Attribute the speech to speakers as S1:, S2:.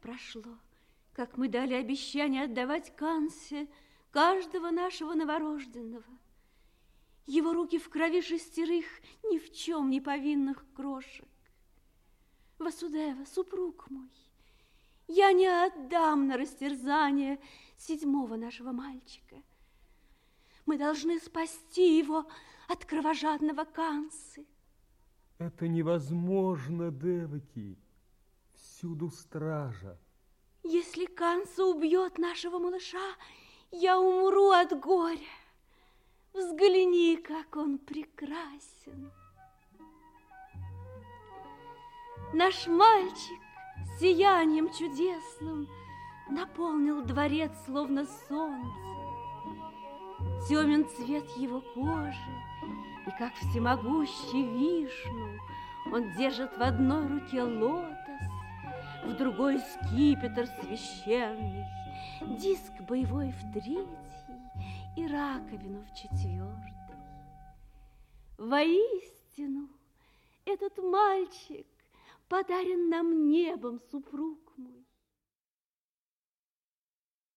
S1: прошло, как мы дали обещание отдавать Кансе каждого нашего новорожденного. Его руки в крови шестерых ни в чем не повинных крошек. Васудева, супруг мой, я не отдам на растерзание седьмого нашего мальчика. Мы должны спасти его от кровожадного Кансы.
S2: Это невозможно, Деваки. Всюду стража.
S1: Если Канса убьет нашего малыша, я умру от горя. Взгляни, как он прекрасен. Наш мальчик сиянием чудесным наполнил дворец, словно солнце. Темен цвет его кожи, и как всемогущий вишну Он держит в одной руке лотос, другой скипетр священный, Диск боевой в третий и раковину в четвертый. Воистину, этот мальчик подарен нам небом, супруг мой.